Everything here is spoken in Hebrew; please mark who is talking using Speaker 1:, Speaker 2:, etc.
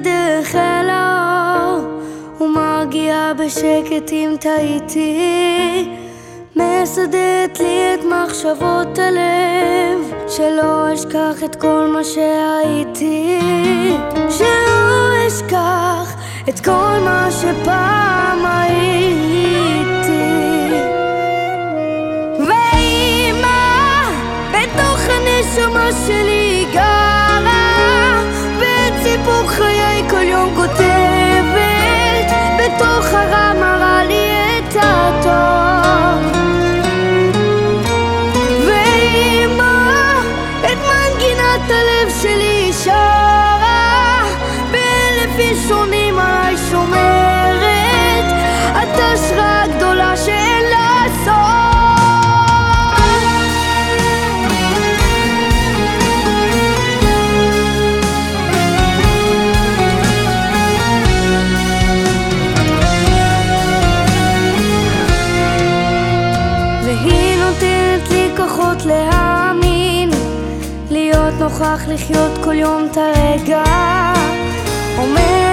Speaker 1: הדרך אל ומרגיעה בשקט אם טעיתי מסדרת לי את מחשבות הלב שלא אשכח את כל מה שהייתי. שלא אשכח את כל מה שפעם הייתי. ואימא בתוך הנשמה שלי חיי כל יום כותבת בתוך הרע מראה לי את הטוב ואמא את מנגינת הלב שלי שרה באלף אישונים להיות נוכח לחיות כל יום את הרגע עומד